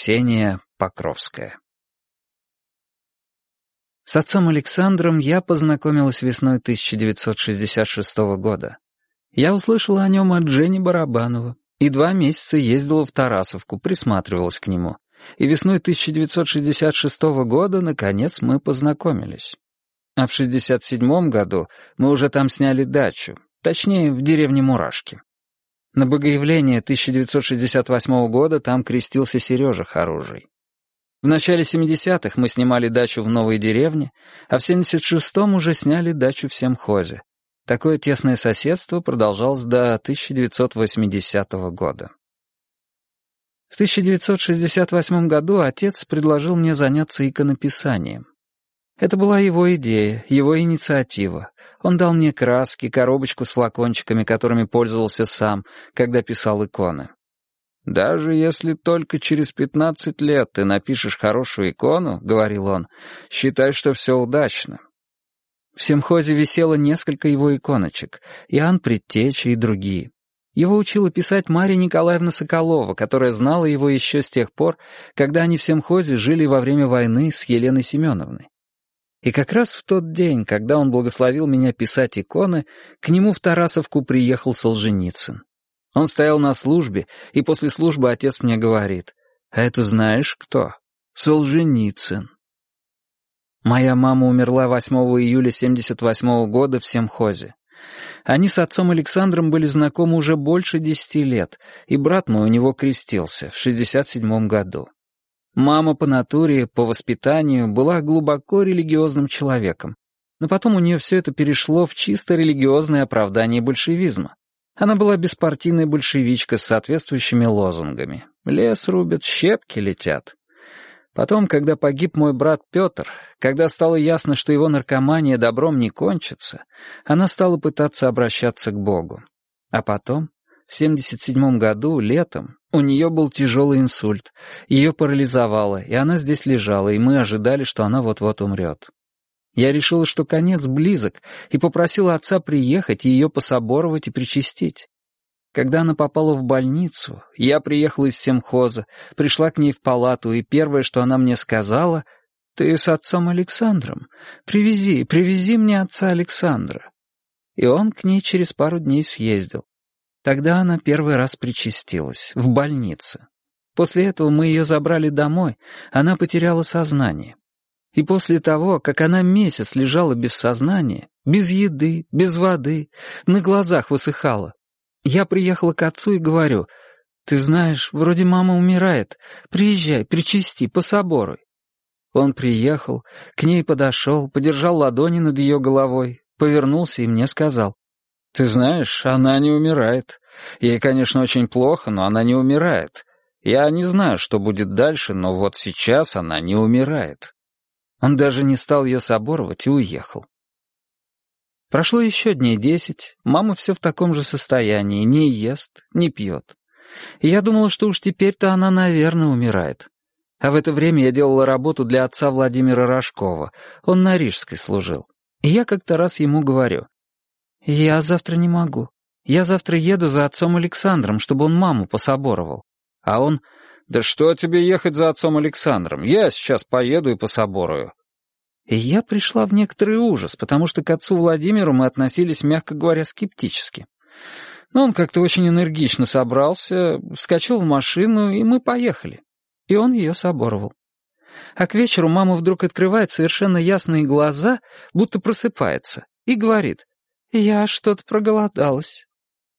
Ксения Покровская С отцом Александром я познакомилась весной 1966 года. Я услышала о нем от Жени Барабанова и два месяца ездила в Тарасовку, присматривалась к нему. И весной 1966 года, наконец, мы познакомились. А в 67 году мы уже там сняли дачу, точнее, в деревне Мурашки. На Богоявление 1968 года там крестился Сережа Харужий. В начале 70-х мы снимали дачу в новой деревне, а в 76-м уже сняли дачу в Семхозе. Такое тесное соседство продолжалось до 1980 года. В 1968 году отец предложил мне заняться иконописанием. Это была его идея, его инициатива. Он дал мне краски, коробочку с флакончиками, которыми пользовался сам, когда писал иконы. «Даже если только через пятнадцать лет ты напишешь хорошую икону, — говорил он, — считай, что все удачно». В Семхозе висело несколько его иконочек, Иоанн Предтеча и другие. Его учила писать Мария Николаевна Соколова, которая знала его еще с тех пор, когда они в Семхозе жили во время войны с Еленой Семеновной. И как раз в тот день, когда он благословил меня писать иконы, к нему в Тарасовку приехал Солженицын. Он стоял на службе, и после службы отец мне говорит, «А это знаешь кто? Солженицын». Моя мама умерла 8 июля 78 года в Семхозе. Они с отцом Александром были знакомы уже больше десяти лет, и брат мой у него крестился в 67 году. Мама по натуре, по воспитанию была глубоко религиозным человеком, но потом у нее все это перешло в чисто религиозное оправдание большевизма. Она была беспартийная большевичка с соответствующими лозунгами. «Лес рубят, щепки летят». Потом, когда погиб мой брат Петр, когда стало ясно, что его наркомания добром не кончится, она стала пытаться обращаться к Богу. А потом, в 77 году, летом, у нее был тяжелый инсульт. Ее парализовало, и она здесь лежала, и мы ожидали, что она вот-вот умрет. Я решила, что конец близок, и попросила отца приехать и ее пособоровать и причастить. Когда она попала в больницу, я приехала из семхоза, пришла к ней в палату, и первое, что она мне сказала, «Ты с отцом Александром. Привези, привези мне отца Александра». И он к ней через пару дней съездил. Тогда она первый раз причастилась, в больнице. После этого мы ее забрали домой, она потеряла сознание. И после того, как она месяц лежала без сознания, без еды, без воды, на глазах высыхала, я приехала к отцу и говорю, «Ты знаешь, вроде мама умирает, приезжай, причасти, пособоруй». Он приехал, к ней подошел, подержал ладони над ее головой, повернулся и мне сказал, ты знаешь, она не умирает. Ей, конечно, очень плохо, но она не умирает. Я не знаю, что будет дальше, но вот сейчас она не умирает. Он даже не стал ее соборовать и уехал. Прошло еще дней десять, мама все в таком же состоянии, не ест, не пьет. И я думала, что уж теперь-то она, наверное, умирает. А в это время я делала работу для отца Владимира Рожкова, он на Рижской служил. И я как-то раз ему говорю, «Я завтра не могу. Я завтра еду за отцом Александром, чтобы он маму пособоровал». А он, «Да что тебе ехать за отцом Александром? Я сейчас поеду и пособорую». И я пришла в некоторый ужас, потому что к отцу Владимиру мы относились, мягко говоря, скептически. Но он как-то очень энергично собрался, вскочил в машину, и мы поехали. И он ее соборовал. А к вечеру мама вдруг открывает совершенно ясные глаза, будто просыпается, и говорит, я что-то проголодалась.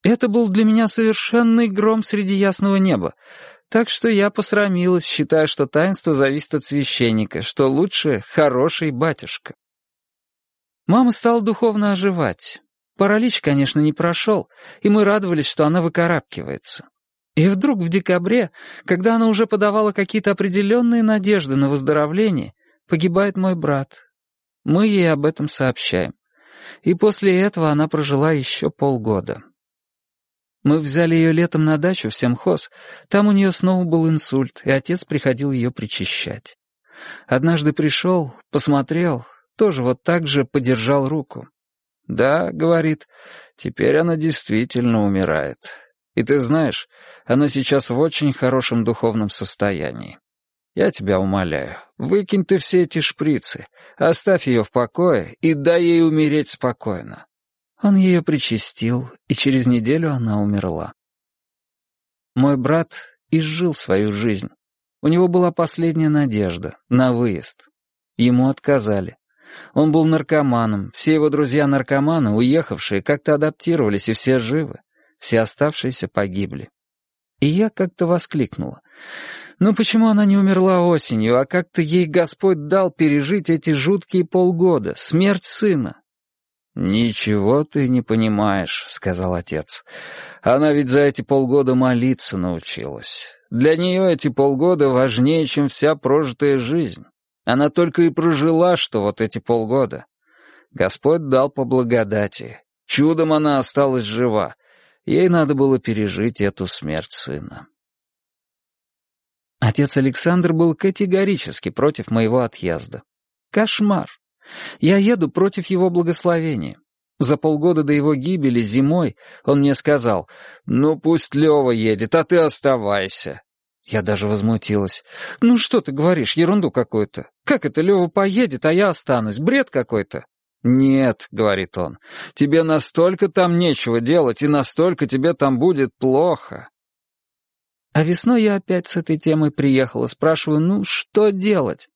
Это был для меня совершенный гром среди ясного неба, так что я посрамилась, считая, что таинство зависит от священника, что лучше хороший батюшка. Мама стала духовно оживать. Паралич, конечно, не прошел, и мы радовались, что она выкарабкивается. И вдруг в декабре, когда она уже подавала какие-то определенные надежды на выздоровление, погибает мой брат. Мы ей об этом сообщаем и после этого она прожила еще полгода. Мы взяли ее летом на дачу в Семхоз, там у нее снова был инсульт, и отец приходил ее причащать. Однажды пришел, посмотрел, тоже вот так же подержал руку. «Да», — говорит, — «теперь она действительно умирает. И ты знаешь, она сейчас в очень хорошем духовном состоянии. Я тебя умоляю, выкинь ты все эти шприцы, оставь ее в покое и дай ей умереть спокойно». Он ее причастил, и через неделю она умерла. Мой брат изжил свою жизнь. У него была последняя надежда на выезд. Ему отказали. Он был наркоманом, все его друзья-наркоманы, уехавшие, как-то адаптировались, и все живы. Все оставшиеся погибли. И я как-то воскликнула. Ну почему она не умерла осенью, а как-то ей Господь дал пережить эти жуткие полгода, смерть сына? «Ничего ты не понимаешь», — сказал отец. «Она ведь за эти полгода молиться научилась. Для нее эти полгода важнее, чем вся прожитая жизнь. Она только и прожила, что вот эти полгода. Господь дал по благодати. Чудом она осталась жива. Ей надо было пережить эту смерть сына». Отец Александр был категорически против моего отъезда. Кошмар. Я еду против его благословения. За полгода до его гибели зимой он мне сказал, «Ну, пусть Лева едет, а ты оставайся». Я даже возмутилась. «Ну что ты говоришь, ерунду какую-то. Как это Лева поедет, а я останусь? Бред какой-то». «Нет», — говорит он, — «тебе настолько там нечего делать, и настолько тебе там будет плохо». А весной я опять с этой темой приехала, спрашиваю, ну, что делать?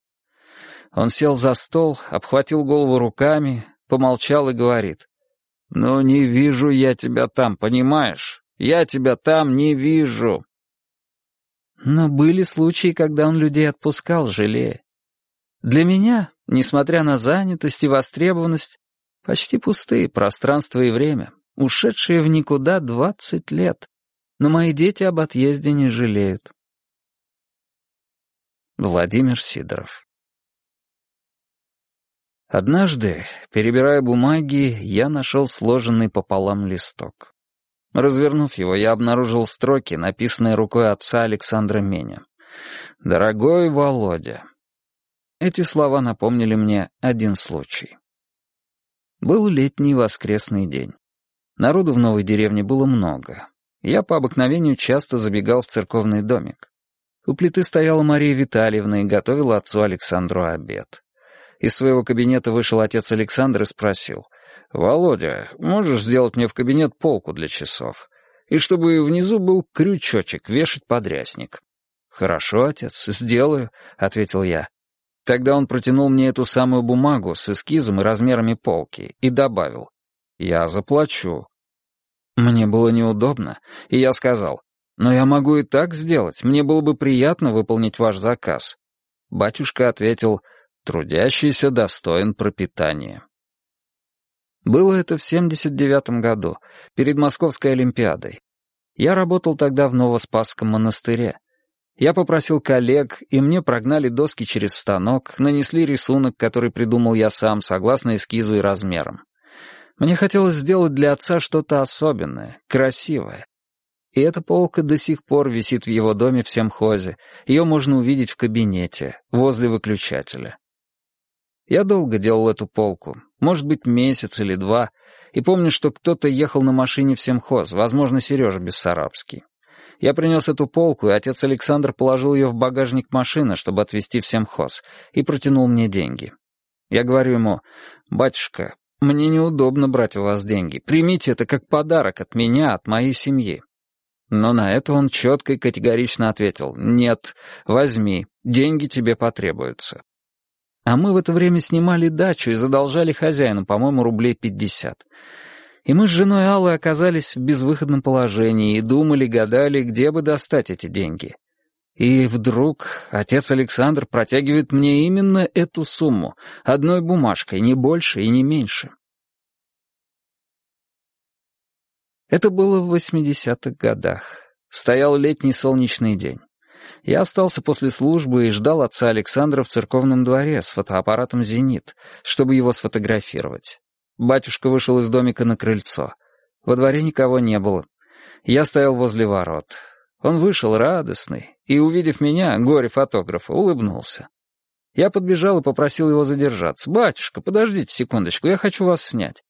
Он сел за стол, обхватил голову руками, помолчал и говорит. «Ну, не вижу я тебя там, понимаешь? Я тебя там не вижу». Но были случаи, когда он людей отпускал, жалея. Для меня, несмотря на занятость и востребованность, почти пустые пространство и время, ушедшие в никуда двадцать лет. Но мои дети об отъезде не жалеют. Владимир Сидоров Однажды, перебирая бумаги, я нашел сложенный пополам листок. Развернув его, я обнаружил строки, написанные рукой отца Александра Меня. «Дорогой Володя». Эти слова напомнили мне один случай. Был летний воскресный день. Народу в новой деревне было много. Я по обыкновению часто забегал в церковный домик. У плиты стояла Мария Витальевна и готовила отцу Александру обед. Из своего кабинета вышел отец Александр и спросил. «Володя, можешь сделать мне в кабинет полку для часов? И чтобы внизу был крючочек, вешать подрясник». «Хорошо, отец, сделаю», — ответил я. Тогда он протянул мне эту самую бумагу с эскизом и размерами полки и добавил. «Я заплачу». Мне было неудобно, и я сказал, «Но я могу и так сделать, мне было бы приятно выполнить ваш заказ». Батюшка ответил, Трудящийся достоин пропитания. Было это в 79-м году, перед Московской Олимпиадой. Я работал тогда в Новоспасском монастыре. Я попросил коллег, и мне прогнали доски через станок, нанесли рисунок, который придумал я сам, согласно эскизу и размерам. Мне хотелось сделать для отца что-то особенное, красивое. И эта полка до сих пор висит в его доме в Семхозе. Ее можно увидеть в кабинете, возле выключателя. Я долго делал эту полку, может быть, месяц или два, и помню, что кто-то ехал на машине в семхоз, возможно, Сережа Бессарабский. Я принес эту полку, и отец Александр положил ее в багажник машины, чтобы отвезти в семхоз, и протянул мне деньги. Я говорю ему, «Батюшка, мне неудобно брать у вас деньги. Примите это как подарок от меня, от моей семьи». Но на это он четко и категорично ответил, «Нет, возьми, деньги тебе потребуются». А мы в это время снимали дачу и задолжали хозяину, по-моему, рублей пятьдесят. И мы с женой Аллы оказались в безвыходном положении и думали, гадали, где бы достать эти деньги. И вдруг отец Александр протягивает мне именно эту сумму, одной бумажкой, не больше и не меньше. Это было в 80-х годах. Стоял летний солнечный день. Я остался после службы и ждал отца Александра в церковном дворе с фотоаппаратом «Зенит», чтобы его сфотографировать. Батюшка вышел из домика на крыльцо. Во дворе никого не было. Я стоял возле ворот. Он вышел радостный и, увидев меня, горе-фотографа, улыбнулся. Я подбежал и попросил его задержаться. «Батюшка, подождите секундочку, я хочу вас снять».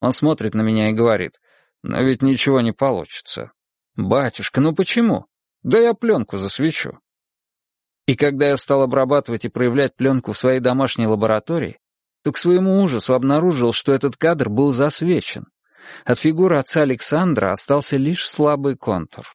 Он смотрит на меня и говорит, «Но ведь ничего не получится». «Батюшка, ну почему?» Да я пленку засвечу. И когда я стал обрабатывать и проявлять пленку в своей домашней лаборатории, то к своему ужасу обнаружил, что этот кадр был засвечен. От фигуры отца Александра остался лишь слабый контур.